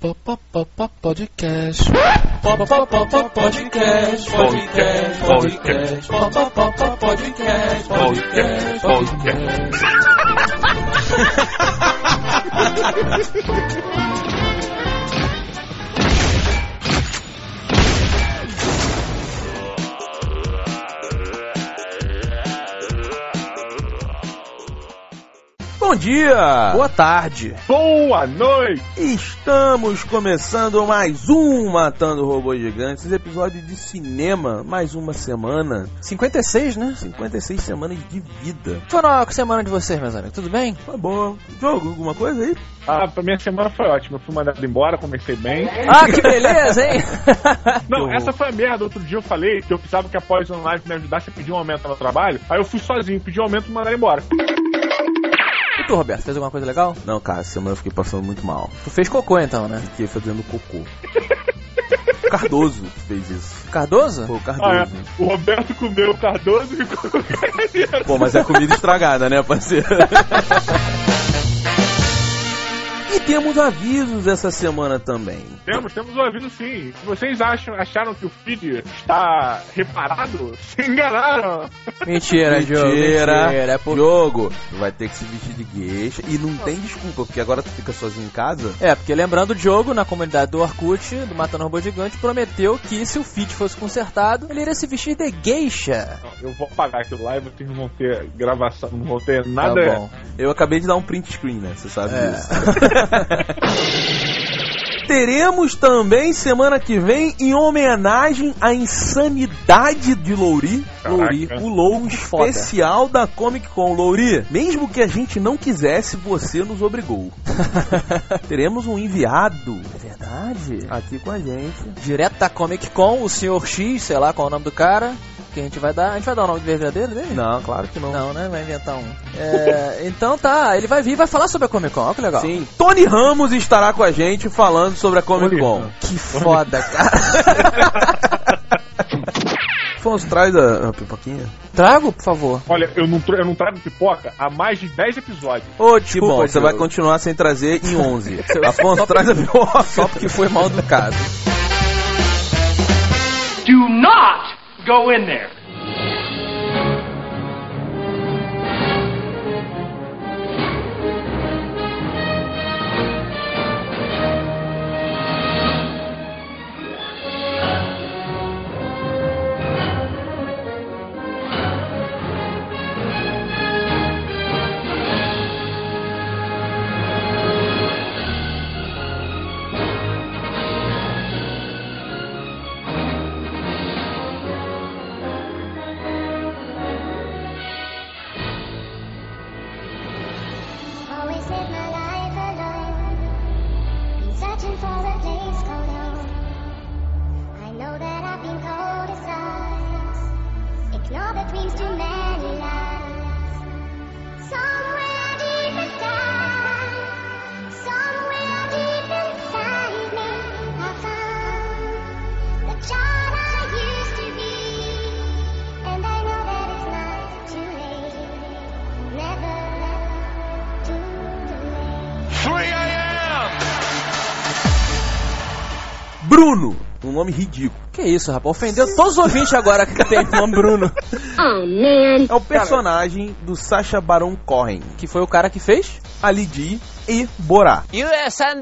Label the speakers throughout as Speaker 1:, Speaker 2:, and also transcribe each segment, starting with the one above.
Speaker 1: Podcast. Podcast. Podcast. Podcast. Podcast. Podcast. Podcast.
Speaker 2: Bom dia!
Speaker 3: Boa tarde.
Speaker 4: Boa noite!
Speaker 2: Estamos começando mais um Matando Robôs Gigantes, episódio de cinema, mais uma semana.
Speaker 3: 56, né?
Speaker 2: 56 semanas de vida.
Speaker 3: Foi na semana de vocês, meus amigos. Tudo bem?
Speaker 2: Foi boa. Jogo, alguma coisa aí?
Speaker 4: Ah, pra minha semana foi ótima. Eu fui mandado embora, comecei bem.
Speaker 3: Ah, que beleza, hein?
Speaker 4: Não, essa foi a merda. Outro dia eu falei que eu precisava que a Poison Live me ajudasse a pedir um aumento no trabalho. Aí eu fui sozinho, pedi um aumento e mandaram embora.
Speaker 3: E tu, Roberto, fez alguma coisa legal?
Speaker 2: Não, cara, essa semana eu fiquei passando muito mal.
Speaker 3: Tu fez cocô então, né?
Speaker 2: Fiquei fazendo cocô. O Cardoso fez isso.
Speaker 3: Cardoso?
Speaker 2: Pô, o
Speaker 4: Ah,
Speaker 2: Cardoso.
Speaker 4: é. O Roberto comeu o Cardoso e ficou com o
Speaker 2: Pô, mas é comida estragada, né, parceiro? E temos avisos essa semana também.
Speaker 4: Temos, temos um aviso sim. Se vocês acham, acharam que o feed está reparado, se enganaram.
Speaker 3: Mentira, Diogo.
Speaker 2: Mentira.
Speaker 3: Mentira. É, por...
Speaker 2: Jogo, tu vai ter que se vestir de gueixa e não tem desculpa, porque agora tu fica sozinho em casa.
Speaker 3: é, porque lembrando, o Diogo, na comunidade do Orkut, do Matando Robô Gigante, prometeu que se o feed fosse consertado, ele iria se vestir de geisha.
Speaker 4: Eu vou apagar aquilo lá e vocês não vão ter gravação, não vão ter
Speaker 3: Tá
Speaker 4: nada.
Speaker 3: bom.
Speaker 2: Eu acabei de dar um print screen, né? Você sabe
Speaker 3: É.
Speaker 2: disso. Teremos também semana que vem, em homenagem à insanidade de Louri. Louri, o Louro
Speaker 3: Foda.
Speaker 2: especial da Comic Con. Louri, mesmo que a gente não quisesse, você nos obrigou. Teremos um enviado
Speaker 3: É verdade.
Speaker 2: aqui com a gente.
Speaker 3: Direto da Comic Con, o Sr. X, sei lá qual é o nome do cara, que a gente vai dar. A gente vai dar o nome verdadeiro dele?
Speaker 2: Não, claro que não.
Speaker 3: Não, né? Vai inventar um. É, então tá, ele vai vir e vai falar sobre a Comic Con. Olha que legal.
Speaker 2: Sim. Tony Ramos estará com a gente falando sobre a Comic Con.
Speaker 3: Que foda, cara.
Speaker 2: Afonso, traz a, a pipoquinha.
Speaker 3: Trago, por favor.
Speaker 4: Olha, eu não, eu não trago pipoca há mais de 10 episódios.
Speaker 3: Ô, desculpa,
Speaker 2: bom, você
Speaker 3: Diogo.
Speaker 2: vai continuar sem trazer em 11. Afonso, traz a pipoca.
Speaker 3: Só porque foi mal educado.
Speaker 5: Do not go in there.
Speaker 2: Um nome ridículo.
Speaker 3: Que isso, rapaz? Ofendeu todos os ouvintes agora que tem o nome Bruno.
Speaker 6: Oh man.
Speaker 2: É o personagem do Sacha Baron Cohen,
Speaker 3: Que foi o cara que fez?
Speaker 2: Ali G e Borá.
Speaker 7: USA,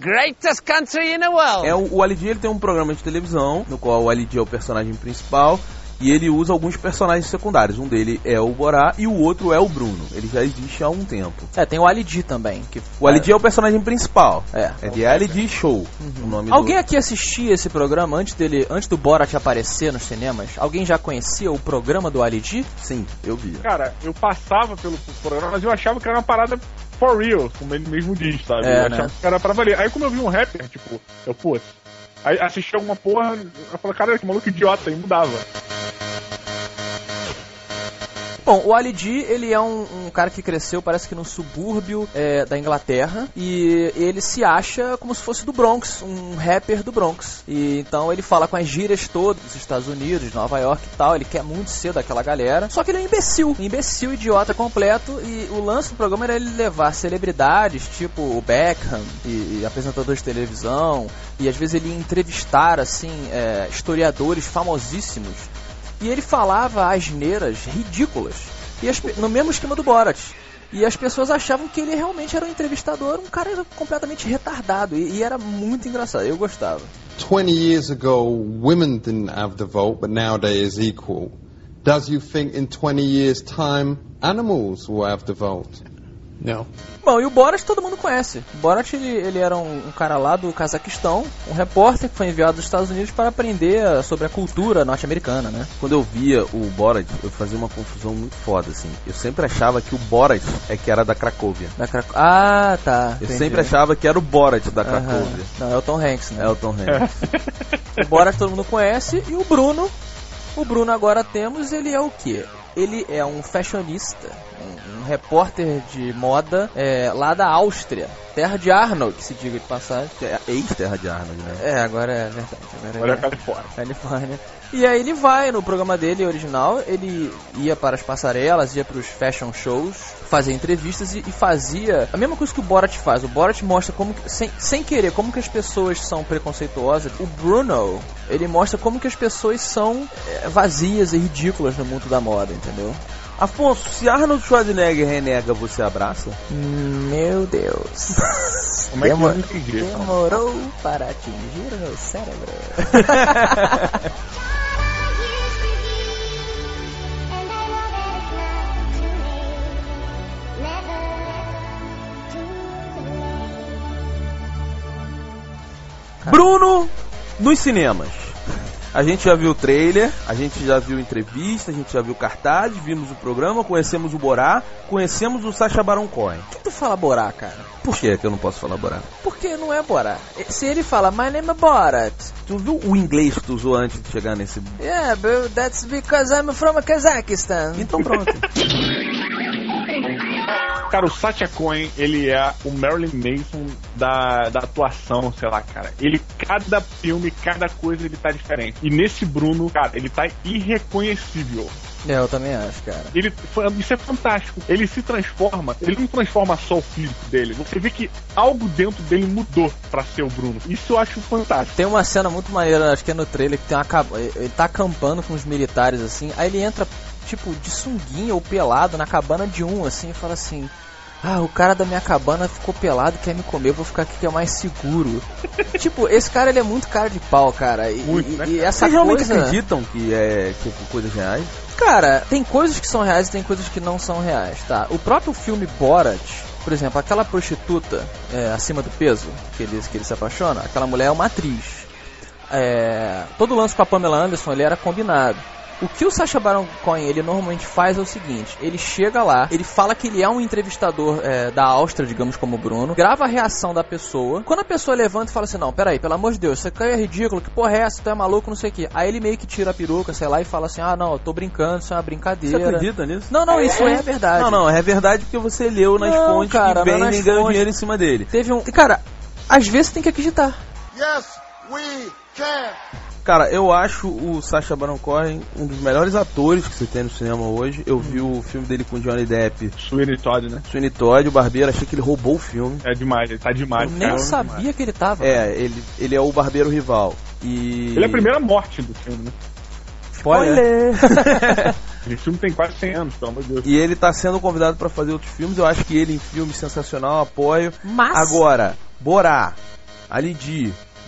Speaker 7: greatest country in the world.
Speaker 2: É o, o Ali G, ele tem um programa de televisão, no qual o Ali G é o personagem principal, e ele usa alguns personagens secundários. Um dele é o Borá e o outro é o Bruno. Ele já existe há um tempo.
Speaker 3: É, tem o Ali também. Que
Speaker 2: O Ali é o personagem principal.
Speaker 3: É.
Speaker 2: É de Ali Show. O nome do-
Speaker 3: Alguém aqui assistia esse programa antes dele, antes do Borat aparecer nos cinemas? Alguém já conhecia o programa do Ali?
Speaker 2: Sim, eu vi.
Speaker 4: Cara, eu passava pelo programa, mas eu achava que era uma parada for real, como ele mesmo diz, sabe?
Speaker 3: É,
Speaker 4: eu achava
Speaker 3: né?
Speaker 4: que era pra valer. Aí como eu vi um rapper, tipo, eu, pô, aí assisti alguma porra, eu falei, cara, que maluco idiota, e mudava.
Speaker 3: Bom, o Ali G, ele é um, um cara que cresceu, parece que no subúrbio é, da Inglaterra, e ele se acha como se fosse do Bronx, um rapper do Bronx. E então ele fala com as gírias todas dos Estados Unidos, Nova York e tal, ele quer muito ser daquela galera. Só que ele é um imbecil, um imbecil, idiota completo, e o lance do programa era ele levar celebridades, tipo o Beckham, e, e apresentadores de televisão, e às vezes ele entrevistar, assim, é, historiadores famosíssimos e ele falava asneiras ridículas. E as no mesmo esquema do Borat. E as pessoas achavam que ele realmente era um entrevistador, um cara completamente retardado. E, e era muito engraçado, eu gostava.
Speaker 8: 20 years ago, women didn't have the vote, but nowadays equal. Does you think in 20 years' time, animals will have the vote?
Speaker 9: No.
Speaker 3: Bom, e o Borat todo mundo conhece. O Borat ele, ele era um, um cara lá do Cazaquistão, um repórter que foi enviado dos Estados Unidos para aprender eh, sobre a cultura norte-americana, né?
Speaker 2: Quando eu via o Borat, eu fazia uma confusão muito foda, assim. Eu sempre achava que o Borat é que era da Cracóvia.
Speaker 3: Da Ah, tá.
Speaker 2: Eu
Speaker 3: entendi.
Speaker 2: sempre achava que era o Borat da. Cracóvia.
Speaker 3: Não, é o Tom Hanks, né?
Speaker 2: É o Tom Hanks.
Speaker 3: O Borat todo mundo conhece e o Bruno, o Bruno agora temos, ele é o quê? Ele é um fashionista, um, um repórter de moda é, lá da Áustria, terra de Arnold, que se diga de passagem.
Speaker 2: É ex-terra de Arnold, né?
Speaker 3: É, agora é verdade. Agora
Speaker 4: Olha
Speaker 3: é
Speaker 4: a Califórnia.
Speaker 3: Califórnia. E aí ele vai no programa dele original, ele ia para as passarelas, ia para os fashion shows, fazia entrevistas e, e fazia a mesma coisa que o Borat faz. O Borat mostra como, que- sem, sem querer, como que as pessoas são preconceituosas. O Bruno, ele mostra como que as pessoas são é, vazias e ridículas no mundo da moda, entendeu?
Speaker 2: Afonso, se Arnold Schwarzenegger renega, você abraça?
Speaker 3: Meu Deus.
Speaker 4: Como é que eu
Speaker 3: Demo-
Speaker 4: não entendi?
Speaker 3: Demorou para atingir o meu cérebro.
Speaker 2: Bruno nos cinemas. A gente já viu o trailer, a gente já viu entrevista, a gente já viu cartazes, vimos o programa, conhecemos o Borá, conhecemos o Sacha Baron Cohen.
Speaker 3: Por que tu fala Borá, cara?
Speaker 2: Por que que eu não posso falar Borá?
Speaker 3: Porque não é Borat. Se ele fala, my name is Borat.
Speaker 2: Tu viu o inglês que tu usou antes de chegar nesse...
Speaker 3: Yeah, but that's because I'm from Kazakhstan.
Speaker 2: Então pronto.
Speaker 4: Cara, o Satya Cohen, ele é o Marilyn Manson da, da atuação, sei lá, cara. Ele, cada filme, cada coisa, ele tá diferente. E nesse Bruno, cara, ele tá irreconhecível.
Speaker 3: É, eu também acho, cara.
Speaker 4: Ele, isso é fantástico. Ele se transforma, ele não transforma só o físico dele. Você vê que algo dentro dele mudou pra ser o Bruno. Isso eu acho fantástico.
Speaker 3: Tem uma cena muito maneira, acho que é no trailer, que tem uma ele tá acampando com os militares assim, aí ele entra tipo de sunguinha ou pelado na cabana de um assim e fala assim: "Ah, o cara da minha cabana ficou pelado, quer me comer, eu vou ficar aqui que é mais seguro". tipo, esse cara ele é muito cara de pau, cara. E,
Speaker 4: Muito,
Speaker 3: e-
Speaker 4: né,
Speaker 3: e essa
Speaker 2: Vocês realmente
Speaker 3: coisa
Speaker 2: acreditam que é tipo coisas reais?
Speaker 3: Cara, tem coisas que são reais e tem coisas que não são reais, tá? O próprio filme Borat, por exemplo, aquela prostituta é, acima do peso que ele, que ele se apaixona, aquela mulher é uma atriz. É, todo o lance com a Pamela Anderson ele era combinado. O que o Sacha Baron Cohen ele normalmente faz é o seguinte: ele chega lá, ele fala que ele é um entrevistador é, da Áustria, digamos como o Bruno, grava a reação da pessoa. Quando a pessoa levanta e fala assim: Não, peraí, pelo amor de Deus, isso aqui é ridículo, que porra é essa? Tu é maluco, não sei o que. Aí ele meio que tira a peruca, sei lá, e fala assim: Ah, não, eu tô brincando, isso é uma
Speaker 2: Você
Speaker 3: brincadeira.
Speaker 2: acredita nisso?
Speaker 3: Não, não, isso é verdade.
Speaker 2: Não, não, é verdade porque você leu nas
Speaker 3: Não,
Speaker 2: fontes
Speaker 3: cara,
Speaker 2: que
Speaker 3: é
Speaker 2: vendem e
Speaker 3: fontes.
Speaker 2: dinheiro em cima dele.
Speaker 3: Teve um. Cara, às vezes tem que acreditar.
Speaker 8: Yes, we can.
Speaker 2: Cara, eu acho o Sacha Baron Cohen um dos melhores atores que você tem no cinema hoje. Eu vi o filme dele com Johnny Depp,
Speaker 4: Sweeney Todd, né?
Speaker 2: Sweeney Todd, o Barbeiro, achei que ele roubou o filme.
Speaker 4: É demais, ele tá demais.
Speaker 3: Eu nem
Speaker 4: cara.
Speaker 3: sabia que ele tava.
Speaker 2: É, ele, ele é o Barbeiro rival. E...
Speaker 4: Ele é a primeira morte do filme, né?
Speaker 2: Spoiler!
Speaker 4: Esse filme tem quase 100 anos, pelo amor de Deus.
Speaker 2: e ele tá sendo convidado pra fazer outros filmes. Eu acho que ele em filme sensacional, apoio.
Speaker 3: Mas.
Speaker 2: Agora, Borá, Ali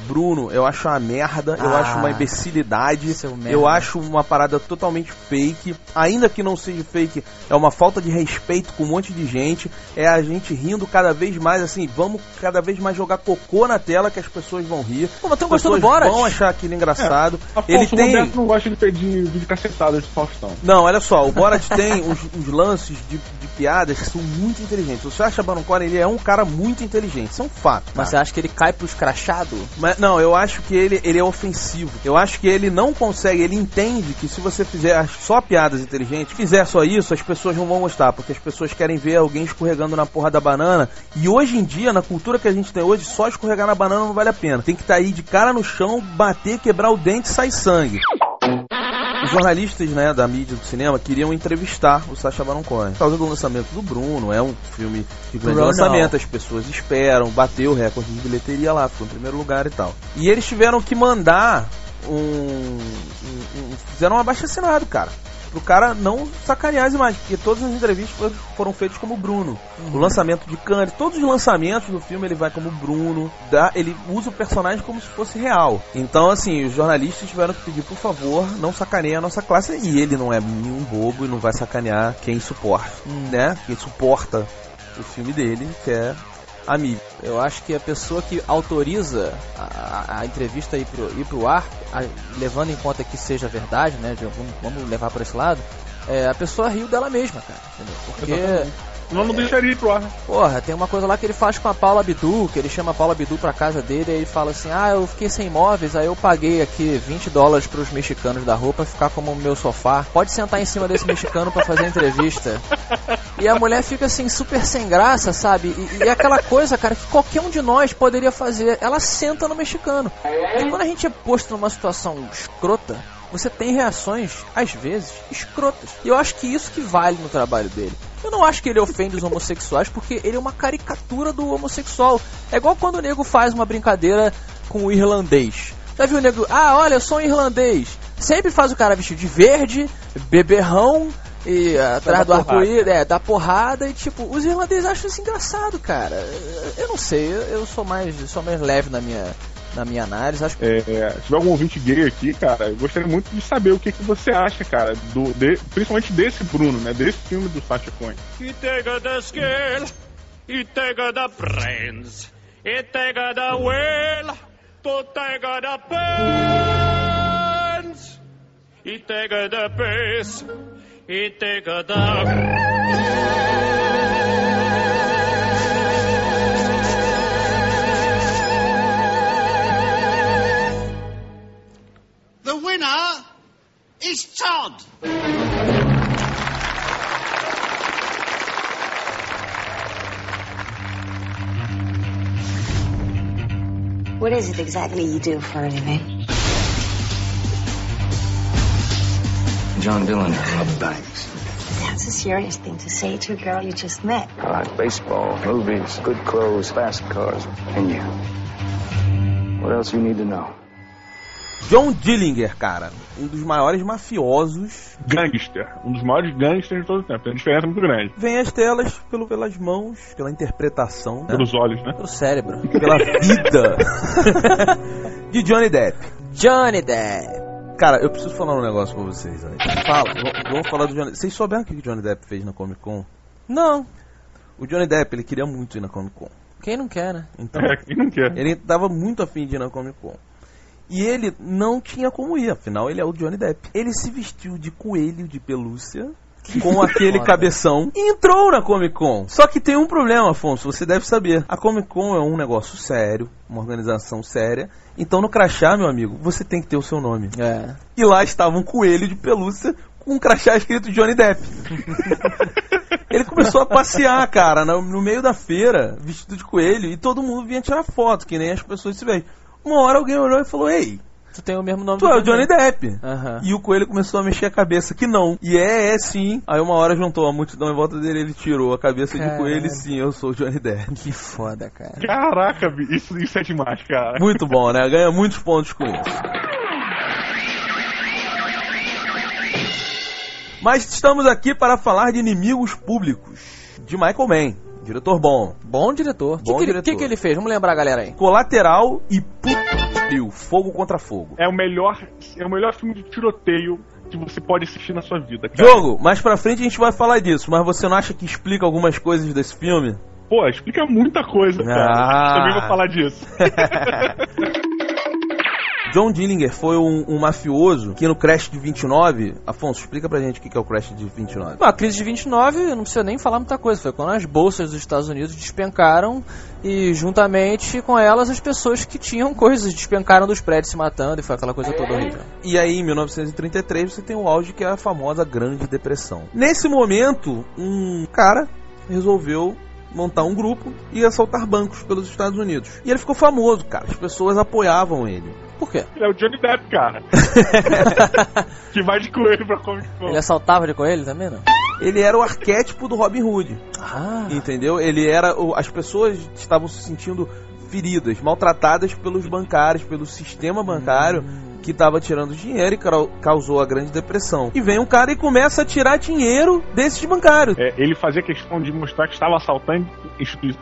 Speaker 2: Bruno, eu acho uma merda, eu
Speaker 3: Ah,
Speaker 2: acho uma imbecilidade, eu acho uma parada totalmente fake, ainda que não seja fake, é uma falta de respeito com um monte de gente, é a gente rindo cada vez mais, assim, vamos cada vez mais jogar cocô na tela que as pessoas vão rir.
Speaker 3: Pô, mas
Speaker 2: As
Speaker 3: gostou do Borat?
Speaker 2: vão achar aquilo engraçado.
Speaker 4: Afonso,
Speaker 2: Ele
Speaker 4: o
Speaker 2: tem...
Speaker 4: Roberto não gosta de pedir vídeo cacetado de Faustão.
Speaker 2: Não, olha só, o Borat tem uns, uns lances de, de piadas que são muito inteligentes. O Sacha Baron Cohen, ele é um cara muito inteligente, isso é um fato.
Speaker 3: Mas você acha que ele cai pro escrachado?
Speaker 2: Mas não, eu acho que ele, ele é ofensivo. Eu acho que ele não consegue, ele entende que se você fizer só piadas inteligentes, fizer só isso, as pessoas não vão gostar, porque as pessoas querem ver alguém escorregando na porra da banana. E hoje em dia, na cultura que a gente tem hoje, só escorregar na banana não vale a pena. Tem que estar aí de cara no chão, bater, quebrar o dente e sair sangue. Os jornalistas né, da mídia do cinema queriam entrevistar o Sacha Baron Cohen. Por causa do lançamento do Bruno, é um filme de grande
Speaker 3: Bruno.
Speaker 2: lançamento, as pessoas esperam, bateu o recorde de bilheteria lá, ficou em primeiro lugar e tal. E eles tiveram que mandar um. um- um- fizeram um abaixo assinado, cara. Pro cara não sacanear as imagens, porque todas as entrevistas foram, feitas como Bruno. O lançamento de Cannes, todos os lançamentos do filme ele vai como Bruno, dá, ele usa o personagem como se fosse real. Então, assim, os jornalistas tiveram que pedir, por favor, não sacaneie a nossa classe. E ele não é nenhum bobo e não vai sacanear quem suporta, né? Quem suporta o filme dele, que é a mídia.
Speaker 3: Eu acho que a pessoa que autoriza a, a- entrevista ir pro, ir pro ar, a- levando em conta que seja verdade, né? vamos, levar por esse lado. é, a pessoa riu dela mesma, cara. Entendeu? Porque,
Speaker 4: Exatamente. Senão não deixaria ir pro ar.
Speaker 3: porra, tem uma coisa lá que ele faz com a Paula Abdul, que ele chama a Paula Abdul pra casa dele e ele fala assim: Ah, eu fiquei sem móveis, aí eu paguei aqui 20 dólares pros mexicanos da roupa ficar como meu sofá. Pode sentar em cima desse mexicano pra fazer entrevista. E a mulher fica assim, super sem graça, sabe? E, e é aquela coisa, cara, que qualquer um de nós poderia fazer. Ela senta no mexicano. E quando a gente é posto numa situação escrota, você tem reações, às vezes, escrotas. E eu acho que isso que vale no trabalho dele. Eu não acho que ele ofende os homossexuais, porque ele é uma caricatura do homossexual. É igual quando o nego faz uma brincadeira com o irlandês. Já viu o nego? Ah, olha, eu sou um irlandês. Sempre faz o cara vestido de verde, beberrão, e atrás do arco-íris, é, dá porrada e tipo, os irlandeses acham isso engraçado, cara. Eu não sei, eu, eu sou mais sou mais leve na minha na minha análise, acho que
Speaker 4: É, se tiver algum ouvinte gay aqui, cara, eu gostaria muito de saber o que, que você acha, cara, do, de- principalmente desse Bruno, né? Desse filme do Sacha Cohen.
Speaker 5: Take the will, to take the pains. He take the pace, he take the...
Speaker 9: winner is Todd.
Speaker 10: What is it exactly you do for a living?
Speaker 11: John Dillon, I love banks.
Speaker 10: That's a serious thing to say to a girl you just met.
Speaker 11: I like baseball, movies, good clothes, fast cars, and you. What else you need to know?
Speaker 2: John Dillinger, cara, um dos maiores mafiosos,
Speaker 4: Gangster, um dos maiores gangsters de todo o tempo. Tem uma diferença muito grande.
Speaker 2: vem às telas pelo, pelas mãos, pela interpretação, né?
Speaker 4: Pelos olhos, né?
Speaker 3: pelo cérebro.
Speaker 2: pela vida de Johnny Depp.
Speaker 3: Johnny Depp.
Speaker 2: Cara, eu preciso falar um negócio pra vocês antes.
Speaker 3: Fala.
Speaker 2: Vamos falar do Johnny Vocês souberam o que o Johnny Depp fez na Comic Con?
Speaker 3: Não,
Speaker 2: O Johnny Depp, ele queria muito ir na Comic Con.
Speaker 3: quem não quer, né?
Speaker 2: Então,
Speaker 4: É, quem não quer?
Speaker 2: ele tava muito afim de ir na Comic Con. E ele não tinha como ir, afinal ele é o Johnny Depp. Ele se vestiu de coelho de pelúcia com aquele cabeção e entrou na Comic Con. Só que tem um problema, Afonso, você deve saber. A Comic Con é um negócio sério, uma organização séria. Então no crachá, meu amigo, você tem que ter o seu nome.
Speaker 3: É.
Speaker 2: E lá estava um coelho de pelúcia com um crachá escrito Johnny Depp. Ele começou a passear, cara, no, no meio da feira, vestido de coelho, e todo mundo vinha tirar foto, que nem as pessoas se veem. Uma hora alguém olhou e falou: Ei,
Speaker 3: Tu tem o mesmo nome
Speaker 2: tu
Speaker 3: do
Speaker 2: é o Johnny Depp.
Speaker 3: Aham.
Speaker 2: E o coelho começou a mexer a cabeça que não. E é, é sim. Aí uma hora juntou a multidão em volta dele, ele tirou a cabeça de
Speaker 3: Caralho.
Speaker 2: coelho e sim, eu sou o Johnny Depp.
Speaker 3: Que foda, cara.
Speaker 4: Caraca, isso, isso é demais, cara.
Speaker 2: Muito bom, né? Ganha muitos pontos com isso. Mas estamos aqui para falar de inimigos públicos. De Michael Mann, diretor bom.
Speaker 3: Bom diretor. O que,
Speaker 2: Bom
Speaker 3: que, ele-
Speaker 2: diretor.
Speaker 3: que que ele fez? Vamos lembrar a galera aí.
Speaker 2: Colateral e Putrio, Fogo contra Fogo.
Speaker 4: É o melhor, é o melhor filme de tiroteio que você pode assistir na sua vida, cara.
Speaker 2: Jogo, mais pra frente a gente vai falar disso, mas você não acha que explica algumas coisas desse filme?
Speaker 4: Pô, explica muita coisa, cara.
Speaker 2: Ah.
Speaker 4: Também vou falar disso.
Speaker 2: John Dillinger foi um, um mafioso que no Crash de 29... Afonso, explica pra gente o que é o Crash de 29.
Speaker 3: Bom, a crise de 29, não precisa nem falar muita coisa, foi quando as bolsas dos Estados Unidos despencaram e juntamente com elas as pessoas que tinham coisas despencaram dos prédios se matando e foi aquela coisa toda horrível.
Speaker 2: E aí, em 1933, você tem o auge que é a famosa Grande Depressão. Nesse momento, um cara resolveu montar um grupo e assaltar bancos pelos Estados Unidos. E ele ficou famoso, cara. As pessoas apoiavam ele.
Speaker 3: Por quê?
Speaker 4: Ele é o Johnny Depp, cara. que vai de coelho pra Comic Con.
Speaker 3: Ele assaltava de coelho também, não?
Speaker 2: Ele era o arquétipo do Robin Hood.
Speaker 3: Ah,
Speaker 2: Entendeu? Ele era. o- As pessoas estavam se sentindo feridas, maltratadas pelos bancários, pelo sistema bancário que estava tirando dinheiro e cau- causou a Grande Depressão. E vem um cara e começa a tirar dinheiro desses bancários.
Speaker 4: É, ele fazia questão de mostrar que estava assaltando,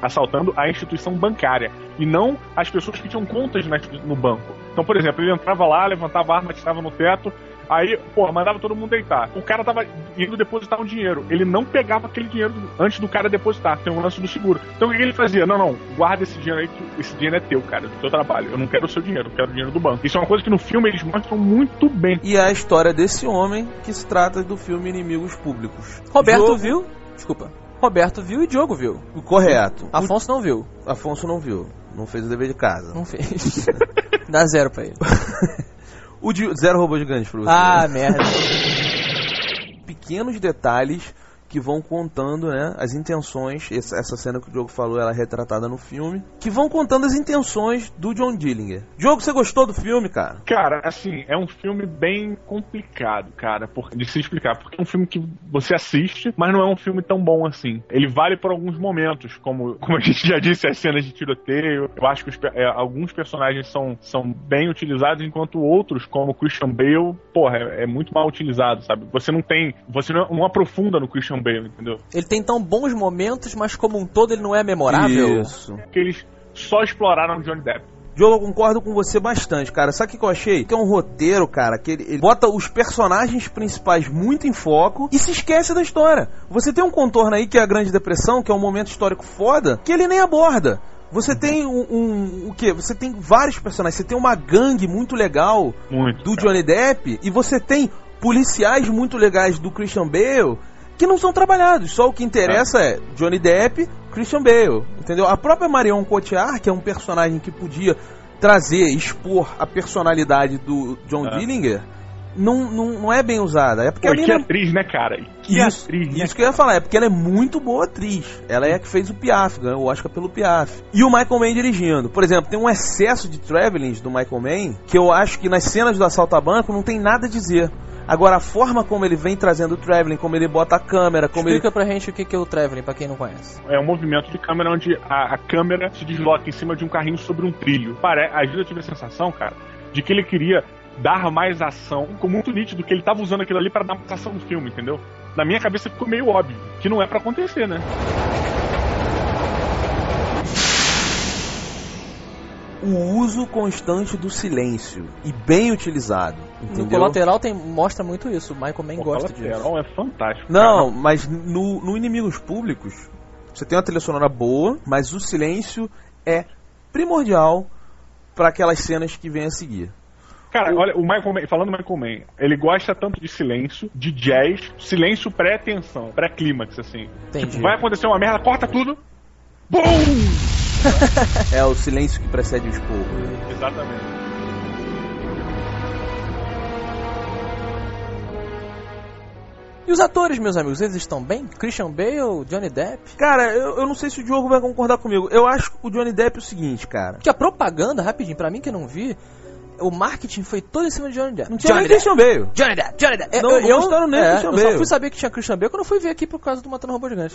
Speaker 4: assaltando a instituição bancária e não as pessoas que tinham contas no banco. Então, por exemplo, ele entrava lá, levantava a arma, atirava no teto, aí, pô, mandava todo mundo deitar. O cara tava indo depositar um dinheiro. Ele não pegava aquele dinheiro antes do cara depositar. Tem um lance do seguro. Então o que ele fazia? Não, não, guarda esse dinheiro aí, que esse dinheiro é teu, cara, do teu trabalho. Eu não quero o seu dinheiro, eu quero o dinheiro do banco. Isso é uma coisa que no filme eles mostram muito bem.
Speaker 2: E é a história desse homem que se trata do filme Inimigos Públicos.
Speaker 3: Roberto
Speaker 2: Jogo-
Speaker 3: viu? Desculpa. Roberto viu e Diogo viu.
Speaker 2: Correto.
Speaker 3: Afonso não viu.
Speaker 2: Afonso não viu. Não fez o dever de casa.
Speaker 3: Não fez. Dá zero pra ele.
Speaker 2: O Di- Zero robô gigante pra você.
Speaker 3: Ah, merda.
Speaker 2: pequenos detalhes que vão contando, né, as intenções, essa, cena que o Diogo falou, ela é retratada no filme, que vão contando as intenções do John Dillinger. Diogo, você gostou do filme, cara?
Speaker 4: Cara, assim, é um filme bem complicado, cara, de se explicar, porque é um filme que você assiste, mas não é um filme tão bom assim. Ele vale por alguns momentos, como, como a gente já disse, as cenas de tiroteio. Eu acho que os é, alguns personagens são, são bem utilizados, enquanto outros, como Christian Bale, porra, é, é muito mal utilizado, sabe? Você não tem. Você não, não aprofunda no Christian Bale, entendeu?
Speaker 3: Ele tem tão bons momentos, mas como um todo ele não é memorável.
Speaker 2: Isso.
Speaker 4: Porque eles só exploraram o Johnny Depp.
Speaker 2: Diogo, eu concordo com você bastante, cara. Sabe o que eu achei? Que é um roteiro, cara, que ele, ele bota os personagens principais muito em foco e se esquece da história. Você tem um contorno aí que é a Grande Depressão, que é um momento histórico foda, que ele nem aborda. Você tem um, um- o que? Você tem vários personagens. Você tem uma gangue muito legal
Speaker 4: Muito.
Speaker 2: do
Speaker 4: cara.
Speaker 2: Johnny Depp e você tem policiais muito legais do Christian Bale que não são trabalhados. Só o que interessa é Johnny Depp, Christian Bale, entendeu? A própria Marion Cotillard, que é um personagem que podia trazer, expor a personalidade do John
Speaker 4: É.
Speaker 2: Dillinger, não, não, não é bem usada. É porque
Speaker 4: Pô,
Speaker 2: a
Speaker 4: que atriz, né, cara? Que
Speaker 2: isso,
Speaker 4: atriz, né?
Speaker 2: isso que eu ia falar, é porque ela é muito boa atriz. Ela é a que fez o Piaf, ganhou o Oscar pelo Piaf. E o Michael Mann dirigindo. Por exemplo, tem um excesso de travelings do Michael Mann que eu acho que nas cenas do assalto a banco não tem nada a dizer. Agora, a forma como ele vem trazendo o traveling, como ele bota a câmera, como ele.
Speaker 3: Explica pra gente o que que é o traveling, pra quem não conhece.
Speaker 4: É um movimento de câmera onde a, a câmera se desloca em cima de um carrinho sobre um trilho. Pare... Às vezes eu tive a sensação, cara, de que ele queria dar mais ação, ficou muito nítido que ele tava usando aquilo ali para dar mais ação no filme, entendeu? Na minha cabeça ficou meio óbvio, que não é pra acontecer, né?
Speaker 2: O uso constante do silêncio. E bem utilizado.
Speaker 3: No
Speaker 2: Entendeu?
Speaker 3: colateral tem, mostra muito isso. O Michael Mann
Speaker 4: O
Speaker 3: gosta disso.
Speaker 4: Colateral é fantástico.
Speaker 2: Não, mas no, no Inimigos Públicos, você tem uma trilha sonora boa, mas o silêncio é primordial para aquelas cenas que vêm a seguir.
Speaker 4: Cara, olha, o Michael Mann, falando do Michael Mann, ele gosta tanto de silêncio, de jazz, silêncio pré-tensão, pré-clímax, assim.
Speaker 3: Entendi.
Speaker 4: Tipo, vai acontecer uma merda, corta tudo. BUM!
Speaker 2: É o silêncio que precede o esporro.
Speaker 4: Exatamente.
Speaker 3: E os atores, meus amigos, eles estão bem? Christian Bale, Johnny Depp?
Speaker 2: Cara, eu, eu não sei se o Diogo vai concordar comigo. Eu acho o Johnny Depp é o seguinte, cara.
Speaker 3: Que a propaganda, rapidinho, pra mim que não vi, o marketing foi todo em cima de Johnny Depp.
Speaker 2: Não tinha
Speaker 3: Johnny
Speaker 2: nem Christian Bale.
Speaker 3: Johnny Depp, Johnny Depp.
Speaker 2: Não, não mostraram nem
Speaker 3: é,
Speaker 2: Christian
Speaker 3: Eu só
Speaker 2: Bale.
Speaker 3: fui saber que tinha Christian Bale quando eu fui ver aqui por causa do Matando Robô Gigante.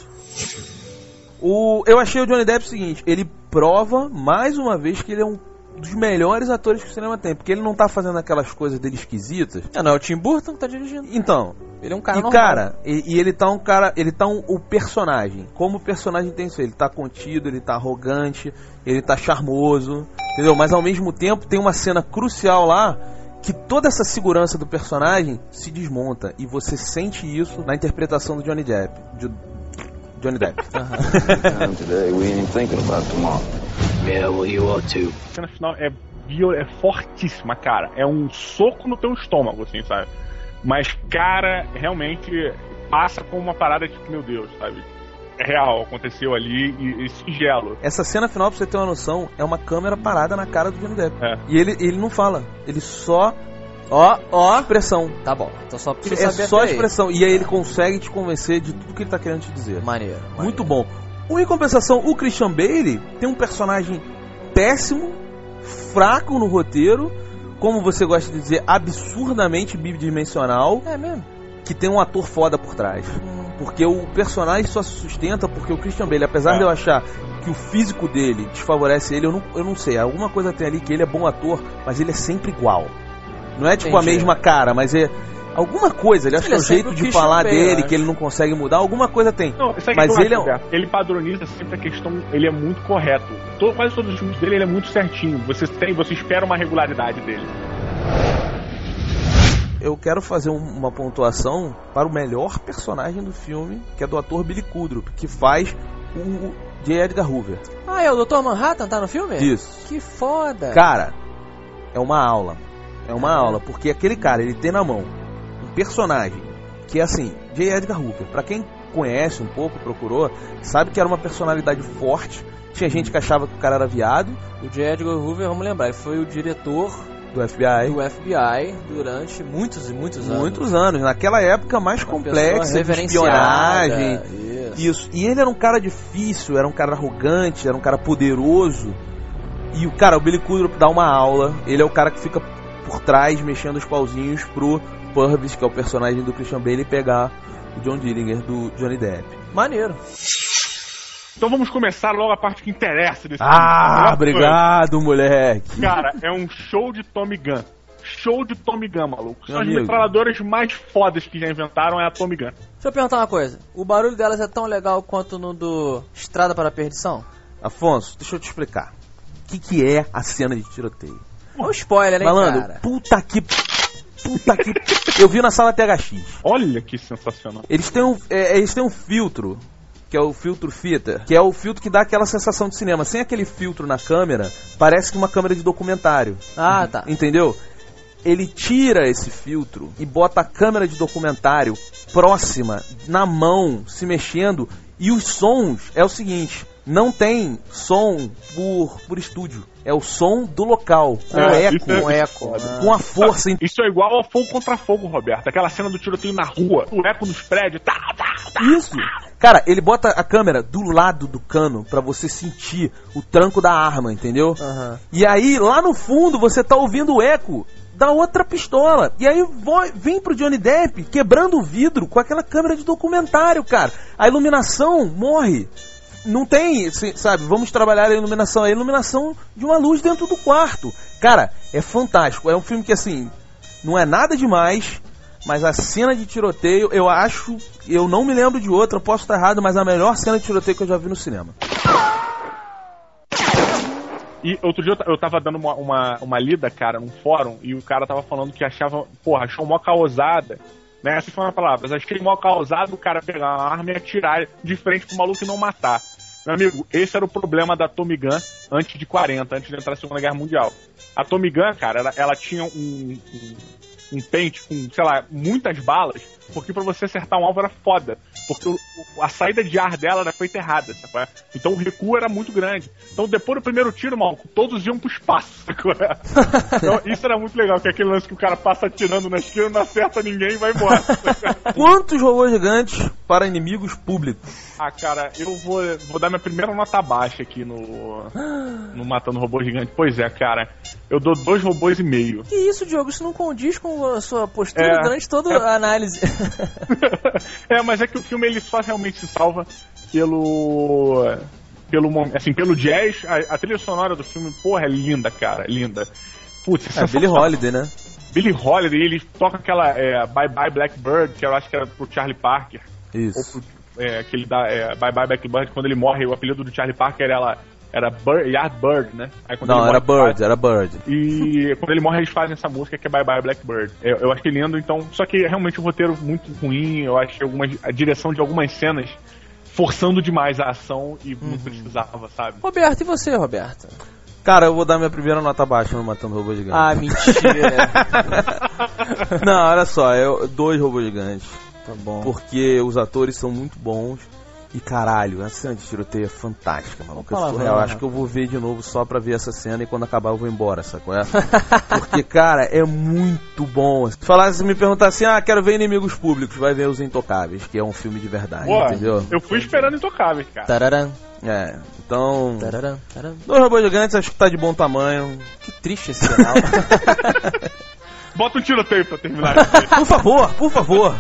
Speaker 2: O, eu achei o Johnny Depp o seguinte, ele prova mais uma vez que ele é um dos melhores atores que o cinema tem, porque ele não tá fazendo aquelas coisas dele esquisitas.
Speaker 3: Ah, não, é o Tim Burton que tá dirigindo.
Speaker 2: Então,
Speaker 3: Ele é um cara
Speaker 2: e
Speaker 3: normal.
Speaker 2: cara, e, e ele tá um cara, ele tá um, o personagem, como o personagem tem isso, ele tá contido, ele tá arrogante, ele tá charmoso, entendeu? Mas ao mesmo tempo tem uma cena crucial lá que toda essa segurança do personagem se desmonta e você sente isso na interpretação do Johnny Depp, de Johnny Depp.
Speaker 4: A cena final é é fortíssima, cara. É um soco no teu estômago, assim, sabe? Mas, cara, realmente passa com uma parada tipo, meu Deus, sabe? É real, aconteceu ali e, e singelo.
Speaker 2: Essa cena final, pra você ter uma noção, é uma câmera parada na cara do Johnny Depp.
Speaker 4: É.
Speaker 2: E ele, ele não fala, ele só
Speaker 3: Ó, ó.
Speaker 2: expressão.
Speaker 3: Tá bom. Então só
Speaker 2: É
Speaker 3: precisa saber
Speaker 2: só
Speaker 3: aí.
Speaker 2: expressão. E aí ele consegue te convencer de tudo que ele tá querendo te dizer.
Speaker 3: Maneiro.
Speaker 2: Muito bom. O, em compensação, o Christian Bale tem um personagem péssimo, fraco no roteiro, como você gosta de dizer, absurdamente bidimensional,
Speaker 3: É mesmo?
Speaker 2: que tem um ator foda por trás. Porque o personagem só se sustenta porque o Christian Bale, apesar
Speaker 4: É.
Speaker 2: de eu achar que o físico dele desfavorece ele, eu não, eu não sei. Alguma coisa tem ali que ele é bom ator, mas ele é sempre igual. Não é tipo a
Speaker 3: Entendi.
Speaker 2: mesma cara, mas é alguma coisa. Ele acha
Speaker 3: Ele
Speaker 2: que é
Speaker 3: é
Speaker 2: o
Speaker 3: sempre
Speaker 2: jeito de falar
Speaker 3: Bale,
Speaker 2: dele,
Speaker 3: eu
Speaker 2: que ele não consegue mudar. Alguma coisa tem.
Speaker 4: Não, isso aqui
Speaker 2: Mas ele é um-
Speaker 4: ele padroniza sempre a questão, ele é muito correto. To- quase todos os filmes dele ele é muito certinho. Você tem, você espera uma regularidade dele.
Speaker 2: eu quero fazer um- uma pontuação para o melhor personagem do filme, que é do ator Billy Kudrup, que faz o J. Edgar Hoover.
Speaker 3: Ah, é o Dr. Manhattan tá no filme?
Speaker 2: Isso.
Speaker 3: Que foda.
Speaker 2: Cara, é uma aula. É uma aula, porque aquele cara, ele tem na mão um personagem que é assim, J. Edgar Hoover. Pra quem conhece um pouco, procurou, sabe que era uma personalidade forte. Tinha gente que achava que o cara era viado
Speaker 3: O J. Edgar Hoover, vamos lembrar, ele foi o diretor
Speaker 2: do FBI.
Speaker 3: do FBI durante muitos e muitos anos.
Speaker 2: Muitos anos, naquela época mais
Speaker 3: Uma
Speaker 2: complexa de espionagem.
Speaker 3: Isso.
Speaker 2: Isso. E ele era um cara difícil, era um cara arrogante, era um cara poderoso. E o cara, o Billy Kudrup dá uma aula. Ele é o cara que fica por trás mexendo os pauzinhos pro Purvis, que é o personagem do Christian Bale, pegar o John Dillinger do Johnny Depp.
Speaker 3: Maneiro.
Speaker 4: Então vamos começar logo a parte que interessa desse
Speaker 2: Ah,
Speaker 4: filme.
Speaker 2: obrigado, moleque.
Speaker 4: Cara, é um show de Tommy Gun. Show de Tommy Gun, maluco. São
Speaker 2: Meu
Speaker 4: as metralhadoras mais fodas que já inventaram é a Tommy Gun.
Speaker 3: Deixa eu perguntar uma coisa. O barulho delas é tão legal quanto no do Estrada para a Perdição?
Speaker 2: Afonso, deixa eu te explicar. O que, que é a cena de tiroteio?
Speaker 3: É um spoiler, hein,
Speaker 2: Malandro,
Speaker 3: cara?
Speaker 2: puta que. Puta que. Eu vi na sala THX.
Speaker 4: Olha que sensacional.
Speaker 2: Eles têm um, é, eles têm um filtro, que é o filtro fita, que é o filtro que dá aquela sensação de cinema. Sem aquele filtro na câmera, parece que uma câmera de documentário.
Speaker 3: Ah, tá.
Speaker 2: Entendeu? Ele tira esse filtro e bota a câmera de documentário próxima, na mão, se mexendo. E os sons é o seguinte: não tem som por, por estúdio. É o som do local, com
Speaker 4: É,
Speaker 2: eco,
Speaker 4: isso é-
Speaker 3: Com eco.
Speaker 2: com a força. em-
Speaker 4: Isso é igual ao fogo contra fogo, Roberto. Aquela cena do tiroteio na rua, o eco nos prédios. Tá, tá, tá.
Speaker 2: Isso. Cara, ele bota a câmera do lado do cano pra você sentir o tranco da arma, entendeu?
Speaker 3: Aham.
Speaker 2: E aí, lá no fundo, você tá ouvindo o eco da outra pistola. E aí vem pro Johnny Depp quebrando o vidro com aquela câmera de documentário, cara. A iluminação morre. Não tem, sabe, vamos trabalhar a iluminação. A iluminação de uma luz dentro do quarto. Cara, é fantástico. É um filme que, assim, não é nada demais, mas a cena de tiroteio, eu acho, eu não me lembro de outra, posso estar errado, mas a melhor cena de tiroteio que eu já vi no cinema.
Speaker 4: E outro dia eu ta- eu tava dando uma, uma, uma lida, cara, num fórum, e o cara tava falando que achava, porra, achou mó causada, né? Essas foram as palavras. Achei mó causado o cara pegar uma arma e atirar de frente pro maluco e não matar. Meu amigo, esse era o problema da Tommy Gun antes de 40, antes de entrar na Segunda Guerra Mundial. A Tommy Gun, cara, ela, ela tinha um, um, um pente com, sei lá, muitas balas, porque pra você acertar um alvo era foda. Porque o- a saída de ar dela era feita errada, sacou? Então o recuo era muito grande. Então depois do primeiro tiro, maluco, todos iam pro espaço? Então isso era muito legal, que é aquele lance que o cara passa atirando na esquerda, não acerta ninguém e vai embora.
Speaker 2: Quantos robôs gigantes para inimigos públicos?
Speaker 4: Ah, cara, eu vou, vou dar minha primeira nota baixa aqui no, no Matando Robô Gigante. Pois é, cara, eu dou dois robôs e meio.
Speaker 3: Que isso, Diogo? Isso não condiz com a sua postura
Speaker 4: É.
Speaker 3: durante toda
Speaker 4: É.
Speaker 3: a análise.
Speaker 4: é, mas é que o filme ele só realmente se salva pelo. pelo assim, pelo jazz. A, a trilha sonora do filme, porra, é linda, cara, linda. Putz,
Speaker 2: É, Billy
Speaker 4: sensacional.
Speaker 2: Holiday, né?
Speaker 4: Billy Holiday, ele toca aquela é, Bye Bye Blackbird, que eu acho que era pro Charlie Parker.
Speaker 2: Isso.
Speaker 4: Ou pro, é, que ele dá é, Bye Bye Blackbird, quando ele morre, o apelido do Charlie Parker era, era Bird, Yardbird, né? Aí quando
Speaker 2: Não,
Speaker 4: ele
Speaker 2: era
Speaker 4: morre,
Speaker 2: Bird, era Bird.
Speaker 4: e quando ele morre, eles fazem essa música que é Bye Bye Blackbird. Eu, eu achei lindo, então. Só que realmente o roteiro muito ruim. Eu achei algumas, a direção de algumas cenas forçando demais a ação e não precisava, sabe?
Speaker 3: Roberto, e você, Roberto?
Speaker 2: Cara, eu vou dar minha primeira nota baixa no Matando Robô Gigante.
Speaker 3: Ah, mentira.
Speaker 2: Não, olha só, eu, dois robôs gigantes.
Speaker 3: Tá bom.
Speaker 2: Porque os atores são muito bons. E caralho, a cena de tiroteio é fantástica, maluco. É
Speaker 3: Palavrão,
Speaker 2: surreal. Acho que eu vou ver de novo só pra ver essa cena e quando acabar eu vou embora, sacou? É? Porque, cara, é muito bom. Se falasse, me perguntar assim, ah, quero ver inimigos públicos, vai ver Os Intocáveis, que é um filme de verdade,
Speaker 4: Pô,
Speaker 2: entendeu?
Speaker 4: eu fui esperando intocáveis, cara.
Speaker 3: Tararam,
Speaker 2: É, então.
Speaker 3: tararam, tararam.
Speaker 2: Dois robôs gigantes, acho que tá de bom tamanho.
Speaker 3: Que triste esse final.
Speaker 4: Bota um tiroteio pra terminar.
Speaker 2: Por favor, por favor.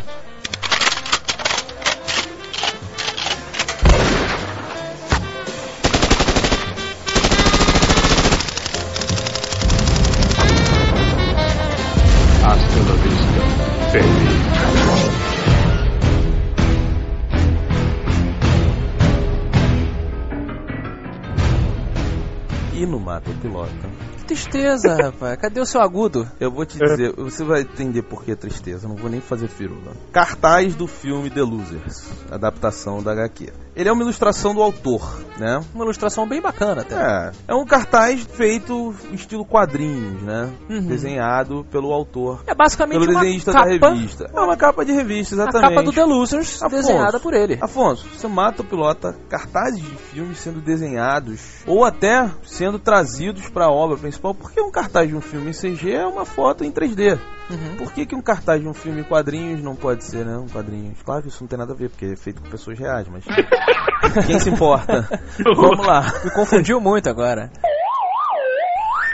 Speaker 2: Mata o pilota.
Speaker 3: que tristeza, rapaz. Cadê o seu agudo?
Speaker 2: Eu vou te dizer, você vai entender por que tristeza, não vou nem fazer firula. Cartaz do filme The Losers, adaptação da HQ. Ele é uma ilustração do autor, né?
Speaker 3: Uma ilustração bem bacana até.
Speaker 2: É, é um cartaz feito estilo quadrinhos, né?
Speaker 3: Uhum.
Speaker 2: Desenhado pelo autor,
Speaker 3: É basicamente
Speaker 2: pelo
Speaker 3: uma
Speaker 2: desenhista
Speaker 3: capa,
Speaker 2: da revista. É uma capa de revista,
Speaker 3: a
Speaker 2: exatamente.
Speaker 3: capa do The Losers,
Speaker 2: Afonso.
Speaker 3: desenhada por ele.
Speaker 2: Afonso, você mata o pilota, cartazes de filmes sendo desenhados ou até sendo trazidos para a obra principal. Por que um cartaz de um filme em CG é uma foto em 3D?
Speaker 3: Uhum.
Speaker 2: Por que, que um cartaz de um filme em quadrinhos não pode ser, né? Um quadrinhos. Claro que isso não tem nada a ver, porque é feito com pessoas reais, mas. Quem se importa? Vamos lá.
Speaker 3: Me confundiu muito agora.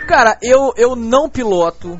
Speaker 3: Cara, eu, eu não piloto.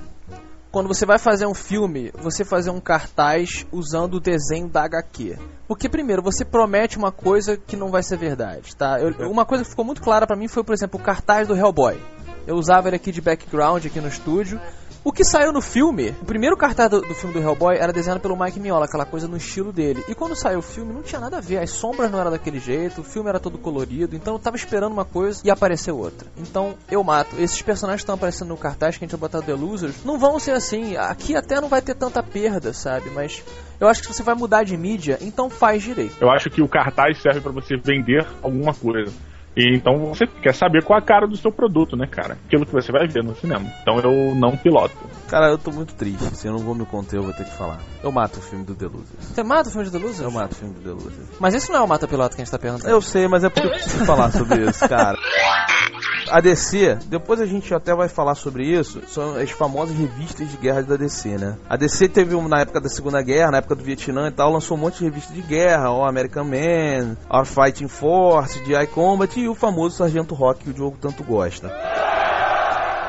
Speaker 3: Quando você vai fazer um filme, você fazer um cartaz usando o desenho da HQ. Porque, primeiro, você promete uma coisa que não vai ser verdade, tá? Eu- uma coisa que ficou muito clara pra mim foi, por exemplo, o cartaz do Hellboy. Eu usava ele aqui de background, aqui no estúdio. O que saiu no filme, o primeiro cartaz do, do filme do Hellboy era desenhado pelo Mike Mignola, aquela coisa no estilo dele. E quando saiu o filme, não tinha nada a ver, as sombras não eram daquele jeito, o filme era todo colorido, então eu tava esperando uma coisa e apareceu outra. Então eu mato. Esses personagens que estão aparecendo no cartaz que a gente vai botar The Losers não vão ser assim. Aqui até não vai ter tanta perda, sabe? Mas eu acho que se você vai mudar de mídia, então faz direito.
Speaker 4: Eu acho que o cartaz serve pra você vender alguma coisa. E então você quer saber qual a cara do seu produto, né, cara? Aquilo que você vai ver no cinema. Então eu não piloto.
Speaker 2: Cara, eu tô muito triste. Se eu não vou me conter, eu vou ter que falar. Eu mato o filme do The Losers.
Speaker 3: Você mata o filme de The Losers?
Speaker 2: Eu mato o filme do The Losers.
Speaker 3: Mas esse não é o mata-piloto que a gente tá perguntando.
Speaker 2: Eu sei, mas é porque eu preciso falar sobre isso, cara. A DC, depois a gente até vai falar sobre isso, são as famosas revistas de guerra da DC, né? A DC teve um, na época da Segunda Guerra, na época do Vietnã e tal, lançou um monte de revistas de guerra, o American Man, Our Fighting Force, GI Combat e o famoso Sargento Rock que o Diogo tanto gosta.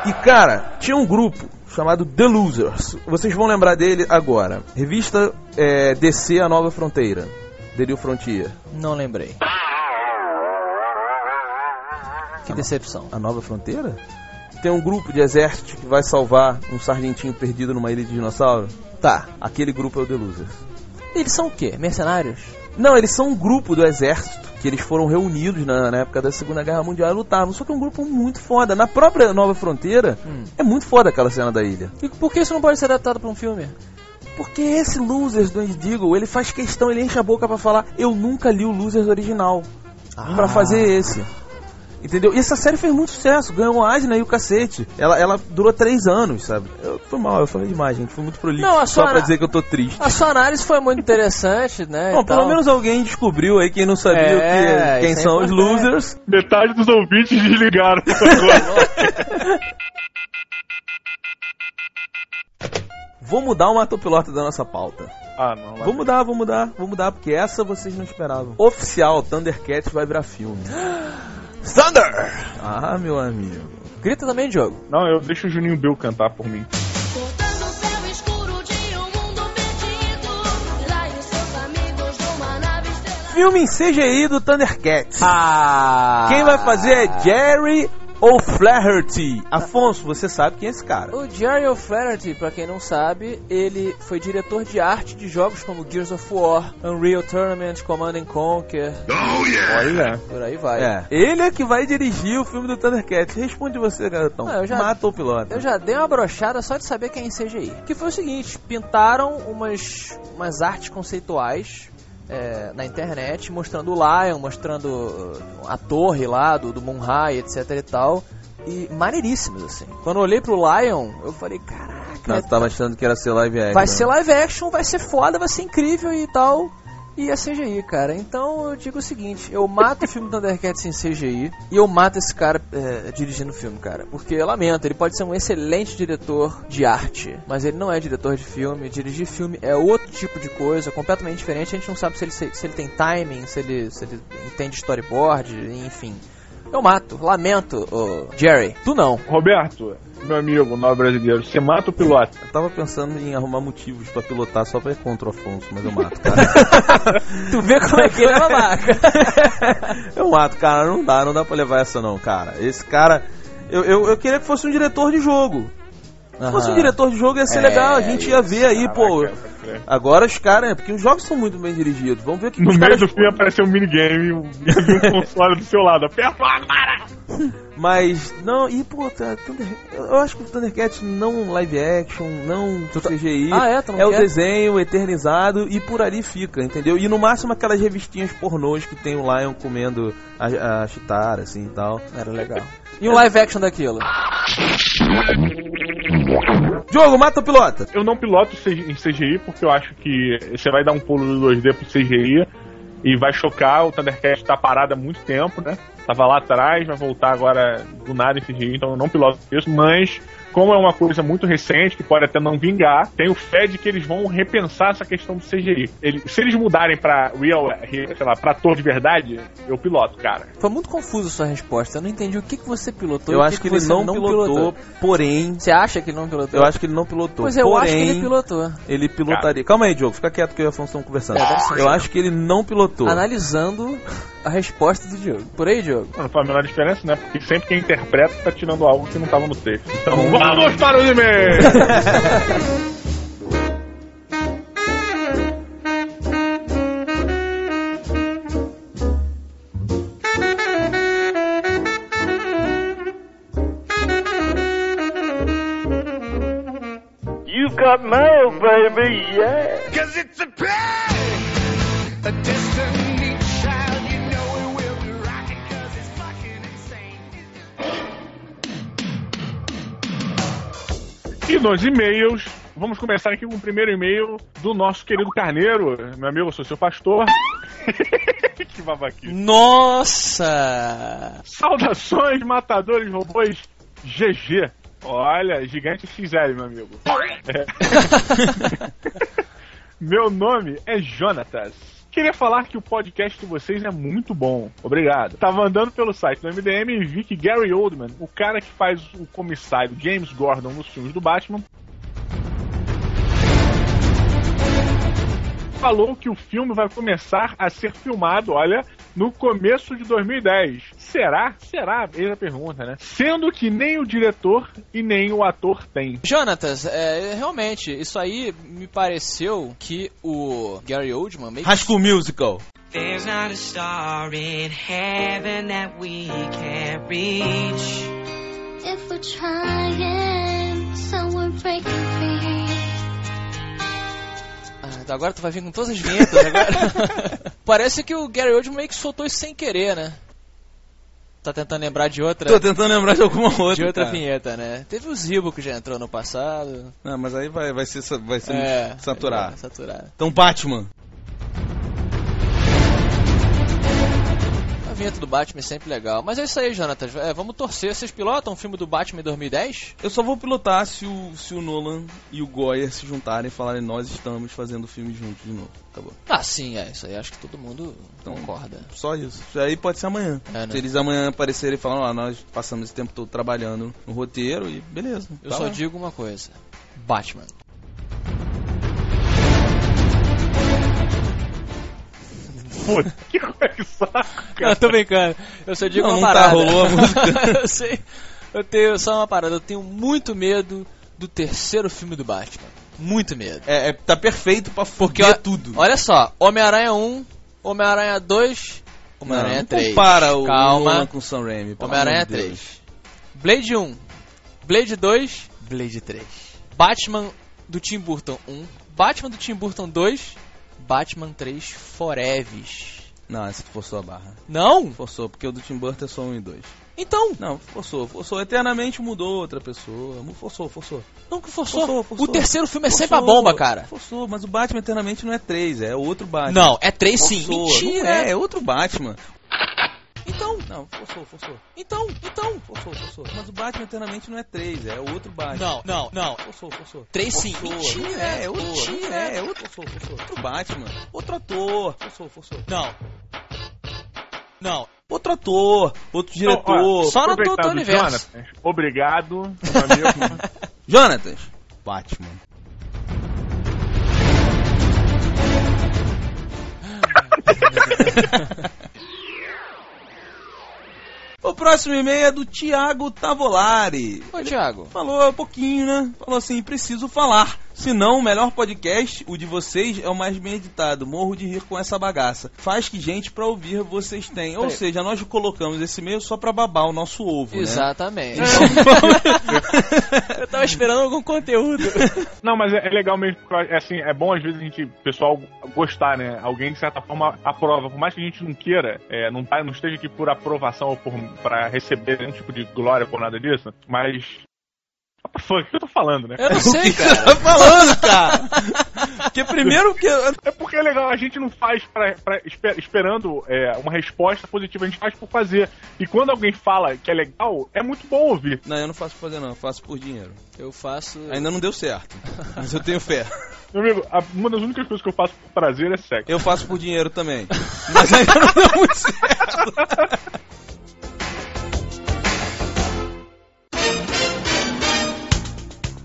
Speaker 2: E cara, tinha um grupo chamado The Losers. Vocês vão lembrar dele agora. Revista é, DC A Nova Fronteira. The New Frontier.
Speaker 3: Não lembrei. Que decepção.
Speaker 2: A Nova Fronteira? Tem um grupo de exército que vai salvar um sargentinho perdido numa ilha de dinossauro?
Speaker 3: Tá.
Speaker 2: Aquele grupo é o The Losers.
Speaker 3: Eles são o quê? Mercenários?
Speaker 2: Não, eles são um grupo do exército que eles foram reunidos na, na época da Segunda Guerra Mundial e lutavam. Só que é um grupo muito foda. Na própria Nova Fronteira,
Speaker 3: Hum.
Speaker 2: é muito foda aquela cena da ilha.
Speaker 3: E por que isso não pode ser adaptado pra um filme?
Speaker 2: Porque esse Losers do Indigo, ele faz questão, ele enche a boca pra falar: Eu nunca li o Losers original. Pra fazer esse. Entendeu? E essa série fez muito sucesso, ganhou o Asna e o cacete. Ela, ela durou três anos, sabe? Eu, foi mal, eu falei demais, gente. Foi muito prolixo.
Speaker 3: Não, a
Speaker 2: só pra dizer que eu tô triste.
Speaker 3: A sua análise foi muito interessante, né?
Speaker 2: Bom, pelo
Speaker 3: tal.
Speaker 2: menos alguém descobriu aí quem não sabia
Speaker 3: É,
Speaker 2: o que, quem
Speaker 3: isso é
Speaker 2: são os losers.
Speaker 4: Metade dos ouvintes desligaram agora.
Speaker 2: Vou mudar o matopilota da nossa pauta.
Speaker 4: ah, não.
Speaker 2: Vou mudar, vou mudar, vou mudar, porque essa vocês não esperavam. Oficial, Thundercats vai virar filme.
Speaker 3: Thunder!
Speaker 2: Ah, meu amigo.
Speaker 3: Grita também, Diogo.
Speaker 4: Não, eu deixo o Juninho Bill cantar por mim.
Speaker 2: Filme em CGI do Thundercats.
Speaker 3: Ah!
Speaker 2: Quem vai fazer é Jerry O'Flaherty. Afonso, você sabe quem é esse cara?
Speaker 3: O Jerry O'Flaherty, pra quem não sabe, ele foi diretor de arte de jogos como Gears of War, Unreal Tournament, Command and Conquer,
Speaker 4: Olha.
Speaker 3: por aí vai.
Speaker 2: É. Ele é que vai dirigir o filme do Thundercats. Responde você, garotão.
Speaker 3: Ah, eu já-
Speaker 2: Mata o piloto.
Speaker 3: Eu já dei uma brochada só de saber quem é em CGI. Que foi o seguinte, pintaram umas, umas artes conceituais é, na internet, mostrando o Lion, mostrando uh, a torre lá do, do Moon High, etc e tal. e maneiríssimas, assim. Quando eu olhei pro Lion, eu falei, caraca,
Speaker 2: tu tava achando que era ser live action.
Speaker 3: vai
Speaker 2: né?
Speaker 3: ser live action, vai ser foda, vai ser incrível e tal. E é CGI, cara. Então eu digo o seguinte: eu mato o filme Thundercats em CGI e eu mato esse cara é, dirigindo o filme, cara. Porque eu lamento, ele pode ser um excelente diretor de arte, mas ele não é diretor de filme. Dirigir filme é outro tipo de coisa, completamente diferente. A gente não sabe se ele, se, se ele tem timing, se ele, se ele entende storyboard, enfim. Eu mato, lamento, ô, Jerry. Tu não.
Speaker 4: Roberto, meu amigo, nobre brasileiro, você mata o piloto.
Speaker 2: Eu tava pensando em arrumar motivos pra pilotar só pra ir contra o Afonso, mas eu mato, cara.
Speaker 3: tu vê como é que ele é babaca.
Speaker 2: eu mato, cara, não dá, não dá pra levar essa não, cara. Esse cara. Eu, eu, eu queria que fosse um diretor de jogo. Se fosse um diretor de jogo ia ser
Speaker 3: É,
Speaker 2: legal, a gente ia ver aí, pô. Agora os caras, né, porque os jogos são muito bem dirigidos. Vamos ver o que
Speaker 4: No meio
Speaker 2: caras
Speaker 4: do filme apareceu um minigame e um, console do seu lado. Aperta agora!
Speaker 2: Mas, não, e pô, tá, Thunder, eu acho que o Thundercats não live action, não CGI.
Speaker 3: Ah, é?
Speaker 2: É o desenho eternizado e por ali fica, entendeu? E no máximo aquelas revistinhas pornôs que tem o Lion comendo a, a chitara, assim e tal.
Speaker 3: Era legal. E um live action daquilo?
Speaker 2: Jogo, mata o pilota!
Speaker 4: Eu não piloto em CGI porque eu acho que você vai dar um pulo do 2D pro CGI e vai chocar. O Thundercat tá parado há muito tempo, né? Tava lá atrás, vai voltar agora do nada em CGI, então eu não piloto isso. Mas, como é uma coisa muito recente, que pode até não vingar, tenho fé de que eles vão repensar essa questão do CGI. Ele- se eles mudarem pra real, sei lá, pra ator de verdade, eu piloto, cara.
Speaker 3: Foi muito confuso a sua resposta. Eu não entendi o que, que você pilotou
Speaker 2: Eu
Speaker 3: e o
Speaker 2: acho que, ele
Speaker 3: você
Speaker 2: não, pilotou, porém.
Speaker 3: Você acha que ele não pilotou?
Speaker 2: Eu acho que ele não pilotou.
Speaker 3: Pois é, eu
Speaker 2: porém,
Speaker 3: acho que ele pilotou.
Speaker 2: ele pilotaria. Calma aí, Diogo, fica quieto que eu e o Afonso estamos conversando.
Speaker 3: É,
Speaker 2: eu acho que ele não pilotou.
Speaker 3: Analisando a resposta do Diogo. Por aí, Diogo?
Speaker 4: Não faz a menor diferença, né? Porque sempre quem interpreta tá tirando algo que não tava no texto. Então vamos para e-mails!
Speaker 12: You've got mail, baby, yeah.
Speaker 1: Cause it's a pain, a destiny
Speaker 4: nos e-mails, vamos começar aqui com o primeiro e-mail do nosso querido Carneiro. Meu amigo, eu sou seu pastor. que babaquice.
Speaker 3: Nossa!
Speaker 4: Saudações, matadores, robôs GG. Olha, gigante XL, meu amigo. É. meu nome é Jonatas. Queria falar que o podcast de vocês é muito bom. Obrigado. Tava andando pelo site do MDM e vi que Gary Oldman, o cara que faz o comissário James Gordon nos filmes do Batman, falou que o filme vai começar a ser filmado, olha, no começo de 2010. Será? Será? Eis a pergunta, né? Sendo que nem o diretor e nem o ator tem.
Speaker 3: Jonatas, é, realmente, isso aí me pareceu que o Gary Oldman meio
Speaker 2: School Musical.
Speaker 13: There's not a star in heaven that we can't reach.
Speaker 6: If we're trying, so we're breaking free.
Speaker 3: Agora tu vai vir com todas as vinhetas agora. Parece que o Gary Oldman meio que soltou isso sem querer, né? Tá tentando lembrar de outra.
Speaker 2: Tô tentando lembrar de alguma outra.
Speaker 3: De outra
Speaker 2: cara.
Speaker 3: vinheta, né? Teve o Zibo que já entrou no passado.
Speaker 2: Não, mas aí vai, vai ser, vai ser
Speaker 3: É,
Speaker 2: saturar.
Speaker 3: vai saturar.
Speaker 2: Então, Batman.
Speaker 3: Vinheta do Batman é sempre legal. Mas é isso aí, Jonatas. É, vamos torcer. Vocês pilotam o filme do Batman em 2010?
Speaker 2: Eu só vou pilotar se o, se o Nolan e o Goyer se juntarem e falarem nós estamos fazendo o filme juntos de novo. Acabou.
Speaker 3: Ah, sim, é. Isso aí acho que todo mundo
Speaker 2: Então,
Speaker 3: concorda.
Speaker 2: Só isso. Isso aí pode ser amanhã.
Speaker 3: É, né?
Speaker 2: Se eles amanhã aparecerem e falarem, ó, nós passamos esse tempo todo trabalhando no roteiro e beleza.
Speaker 3: Eu
Speaker 2: tá
Speaker 3: só
Speaker 2: lá.
Speaker 3: digo uma coisa: Batman.
Speaker 4: Puta, que coisa saco,
Speaker 3: Não, tô brincando. Eu só digo
Speaker 2: Não,
Speaker 3: uma
Speaker 2: não tá,
Speaker 3: parada.
Speaker 2: rolou a música.
Speaker 3: eu sei. Eu tenho só uma parada. Eu tenho muito medo do terceiro filme do Batman. Muito medo.
Speaker 2: É, é- tá perfeito pra
Speaker 3: Porque ó,
Speaker 2: tudo.
Speaker 3: Olha só: Homem-Aranha 1, Homem-Aranha 2, Homem-Aranha
Speaker 2: não
Speaker 3: 3.
Speaker 2: compara o
Speaker 3: Calma.
Speaker 2: Nolan com o Sam Raimi.
Speaker 3: Homem-Aranha
Speaker 2: amor de
Speaker 3: 3.
Speaker 2: Deus.
Speaker 3: Blade 1, Blade 2, Blade 3. Batman do Tim Burton 1, Batman do Tim Burton 2, Batman 3 Forever.
Speaker 2: Não, essa forçou a barra.
Speaker 3: Não?
Speaker 2: Forçou, porque o do Tim Burton é só um e dois.
Speaker 3: Então.
Speaker 2: Não, forçou, forçou. Eternamente mudou outra pessoa. Forçou, forçou.
Speaker 3: Não que forçou.
Speaker 2: Forçou, forçou.
Speaker 3: O terceiro filme é
Speaker 2: Forçou,
Speaker 3: sempre a bomba, cara.
Speaker 2: Forçou, mas o Batman Eternamente não é 3, é outro Batman.
Speaker 3: Não, é 3 sim. Mentira.
Speaker 2: Não é, é outro Batman.
Speaker 3: Então.
Speaker 2: Não, forçou, forçou.
Speaker 3: Então, então.
Speaker 2: Forçou, forçou. Mas o Batman Eternamente não é 3, é outro Batman.
Speaker 3: Não, não, não.
Speaker 2: Forçou, forçou.
Speaker 3: 3 sim. Mentira.
Speaker 2: não É, é outro,
Speaker 3: Mentira.
Speaker 2: não é, é outro, forçou, forçou. Outro Batman. Outro ator. Forçou, forçou.
Speaker 3: Não. Não.
Speaker 2: Outro ator, outro
Speaker 4: Então,
Speaker 2: diretor.
Speaker 4: ó,
Speaker 3: Só no teu universo.
Speaker 4: Jonathan, obrigado, meu amigo.
Speaker 2: Jonatas. Batman. O próximo e-mail é do Thiago Tavolari.
Speaker 3: Ô, Thiago.
Speaker 2: Falou um pouquinho, né? Falou assim: preciso falar. Senão, o melhor podcast, o de vocês, é o mais bem editado. Morro de rir com essa bagaça. Faz que gente pra ouvir vocês têm. Ou
Speaker 3: Peraí.
Speaker 2: seja, nós colocamos esse e-mail só pra babar o nosso ovo, né?
Speaker 3: Exatamente. Eu tava esperando algum conteúdo.
Speaker 4: Não, mas é, é legal mesmo, porque é assim, é bom às vezes a gente, o pessoal gostar, né? Alguém de certa forma aprova, por mais que a gente não queira, é, não, tá, não esteja aqui por aprovação ou por, pra receber nenhum tipo de glória por nada disso, mas. What the fuck, o que eu tô falando, né?
Speaker 3: Eu não sei,
Speaker 2: O que você
Speaker 3: cara.
Speaker 2: tá falando, cara? Porque primeiro que.
Speaker 4: É porque é legal, a gente não faz pra, pra- esper- esperando é, uma resposta positiva, a gente faz por fazer. E quando alguém fala que é legal, é muito bom ouvir.
Speaker 2: Não, eu não faço por fazer, não. Eu faço por dinheiro.
Speaker 3: Eu faço.
Speaker 2: Ainda não deu certo. Mas eu tenho fé.
Speaker 4: Meu amigo, a- uma das únicas coisas que eu faço por prazer é sexo.
Speaker 2: Eu faço por dinheiro também. Mas ainda não deu muito certo.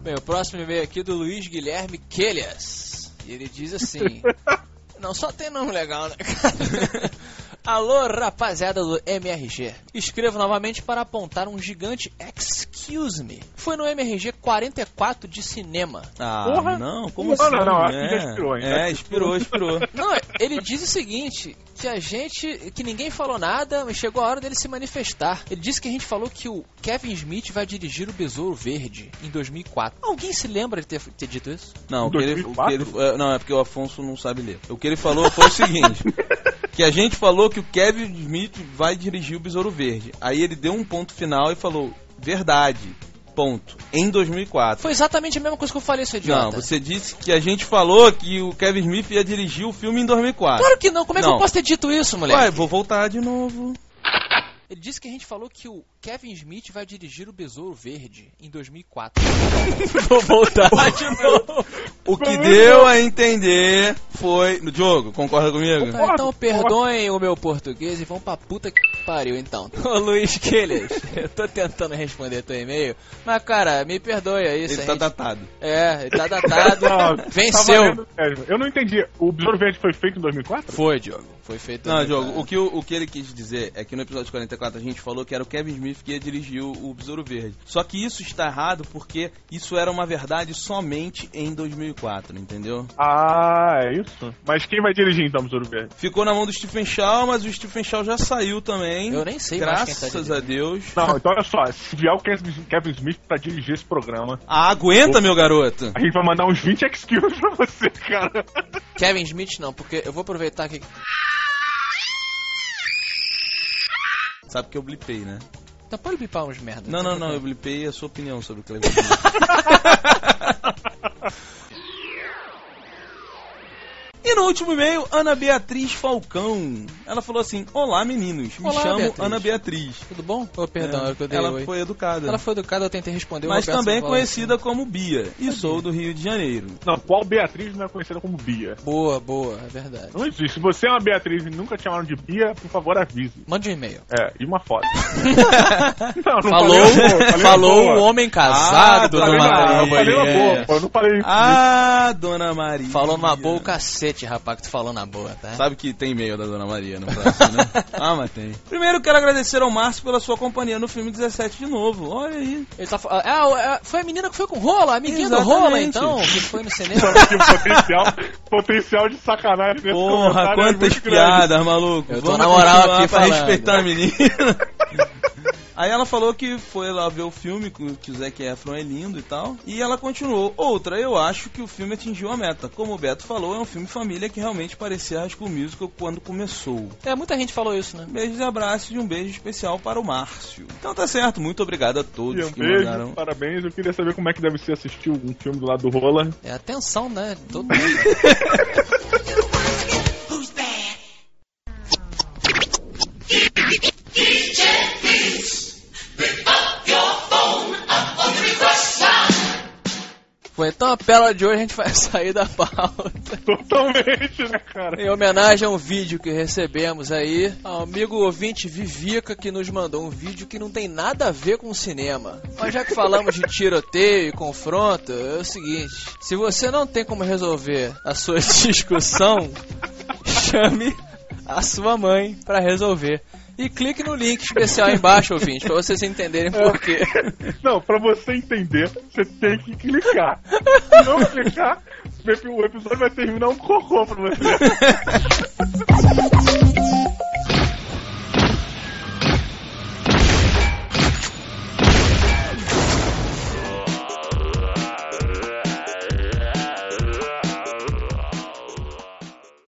Speaker 3: Bem, o próximo e-mail aqui é do Luiz Guilherme Quelhas. E ele diz assim: Não só tem nome legal, né, cara? Alô, rapaziada do MRG. Escrevo novamente para apontar um gigante excuse me. Foi no MRG 44 de cinema.
Speaker 2: Ah,
Speaker 4: Porra.
Speaker 2: não, como
Speaker 4: Não,
Speaker 2: assim?
Speaker 4: não, não, acho que
Speaker 2: é,
Speaker 4: já inspirou, hein?
Speaker 2: É, inspirou, inspirou.
Speaker 3: Não, ele diz o seguinte, que a gente, que ninguém falou nada, mas chegou a hora dele se manifestar. Ele disse que a gente falou que o Kevin Smith vai dirigir o Besouro Verde em 2004. Alguém se lembra de ter, ter dito isso?
Speaker 2: Não, o que, ele, o que
Speaker 4: 2004?
Speaker 2: ele- é, não, é porque o Afonso não sabe ler. O que ele falou foi o seguinte: que a gente falou que o Kevin Smith vai dirigir o Besouro Verde. Aí ele deu um ponto final e falou: verdade. Ponto. Em 2004.
Speaker 3: Foi exatamente a mesma coisa que eu falei, seu idiota.
Speaker 2: Não, você disse que a gente falou que o Kevin Smith ia dirigir o filme em 2004.
Speaker 3: Claro que não, como é que
Speaker 2: Não.
Speaker 3: eu posso ter dito isso, moleque?
Speaker 2: Ué, vou voltar de novo.
Speaker 3: Ele disse que a gente falou que o Kevin Smith vai dirigir o Besouro Verde em 2004. Vou voltar de novo.
Speaker 2: O que deu a entender foi. No jogo, concorda comigo?
Speaker 3: Tá, então perdoem o meu português e vão pra puta que pariu então. Ô Luiz Quelhas, eu tô tentando responder teu e-mail, mas cara, me perdoe aí.
Speaker 2: Ele
Speaker 3: se a
Speaker 2: tá
Speaker 3: gente-
Speaker 2: datado.
Speaker 3: É, ele tá datado.
Speaker 4: Não, tá
Speaker 3: Venceu.
Speaker 4: valendo mesmo. Eu não entendi. O Besouro Verde foi feito em 2004?
Speaker 3: Foi, Diogo. Foi feito.
Speaker 2: Não, Diogo, o que, o, o que ele quis dizer é que no episódio 44 a gente falou que era o Kevin Smith que ia dirigir o, o Besouro Verde. Só que isso está errado porque isso era uma verdade somente em 2004, entendeu?
Speaker 4: Ah, é isso? Mas quem vai dirigir então, Besouro Verde?
Speaker 2: Ficou na mão do Stephen Shaw, mas o Stephen Shaw já saiu também.
Speaker 3: Eu nem sei tá
Speaker 2: Graças
Speaker 3: dirigindo.
Speaker 2: a Deus.
Speaker 4: Não, então olha só, se vier o Kevin Kevin Smith pra dirigir esse programa,
Speaker 2: Ah, aguenta, meu garoto.
Speaker 4: a gente vai mandar uns 20 excuses pra você, cara.
Speaker 3: Kevin Smith não, porque eu vou aproveitar que.
Speaker 2: Sabe que eu blipei, né?
Speaker 3: Então pode bipar uns merda.
Speaker 2: Não, não, não, eu blipei a sua opinião sobre o Kevin último e-mail, Ana Beatriz Falcão. Ela falou assim: Olá meninos, me
Speaker 3: Olá,
Speaker 2: chamo
Speaker 3: Beatriz.
Speaker 2: Ana Beatriz.
Speaker 3: Tudo bom? Oh, perdão,
Speaker 2: É,
Speaker 3: é, que eu dei
Speaker 2: ela
Speaker 3: oi.
Speaker 2: foi educada.
Speaker 3: Ela foi educada, eu tentei responder. o
Speaker 2: Mas também conhecida como Bia. E sou do Rio de Janeiro.
Speaker 4: Não, qual Beatriz não é conhecida como Bia?
Speaker 3: assim. Boa, boa, é verdade.
Speaker 4: Não existe. Se você é uma Beatriz e nunca te chamaram de Bia, por favor avise.
Speaker 3: Mande um e-mail.
Speaker 4: É, e uma foto. não, não
Speaker 3: Falou,
Speaker 4: falei
Speaker 3: falou
Speaker 4: boa.
Speaker 3: um homem casado,
Speaker 2: Ah,
Speaker 3: dona
Speaker 4: na-
Speaker 3: Maria.
Speaker 4: eu falei na boa, pô, eu não falei
Speaker 2: Ah, Dona Maria.
Speaker 3: Falou na boa o cacete, rapaz, que tu falou na boa, tá?
Speaker 2: Sabe que tem e-mail da Dona Maria no próximo, né? ah, mas tem. Primeiro quero agradecer ao Márcio pela sua companhia no filme 17 de novo. Olha aí.
Speaker 3: Ele tá, fa- ah, é, foi a menina que foi com rola, a amiguinha do
Speaker 2: Exatamente.
Speaker 3: rola, então, que foi no cinema.
Speaker 4: que potencial, potencial de sacanagem nesse
Speaker 2: Porra,
Speaker 4: é
Speaker 2: quantas
Speaker 4: muito grande.
Speaker 2: piadas, maluco.
Speaker 3: Eu tô
Speaker 2: Vamos
Speaker 3: na moral aqui
Speaker 2: pra
Speaker 3: falando.
Speaker 2: respeitar a menina. Aí ela falou que foi lá ver o filme, que que o Zac Efron é lindo e tal. E ela continuou. Outra, eu acho que o filme atingiu a meta. Como o Beto falou, é um filme família que realmente parecia High School Musical quando começou.
Speaker 3: É, muita gente falou isso, né?
Speaker 2: Beijos e abraços e um beijo especial para o Márcio. Então tá certo, muito obrigado a todos
Speaker 4: E um
Speaker 2: que
Speaker 4: beijo,
Speaker 2: mandaram.
Speaker 4: parabéns. Eu queria saber como é que deve ser assistir um filme do lado do Rola.
Speaker 3: É a tensão, né? Todo mundo. então a pérola de hoje a gente vai sair da pauta.
Speaker 4: Totalmente, né, cara?
Speaker 3: Em homenagem a um vídeo que recebemos aí, ao amigo ouvinte Vivica que nos mandou um vídeo que não tem nada a ver com o cinema. Mas já que falamos de tiroteio e confronto, é o seguinte: se você não tem como resolver a sua discussão, chame a sua mãe pra resolver. E clique no link especial aí embaixo, ouvinte, pra vocês entenderem por quê.
Speaker 4: Não, pra você entender, você tem que clicar. Se não clicar, o episódio vai terminar um cocô pra você.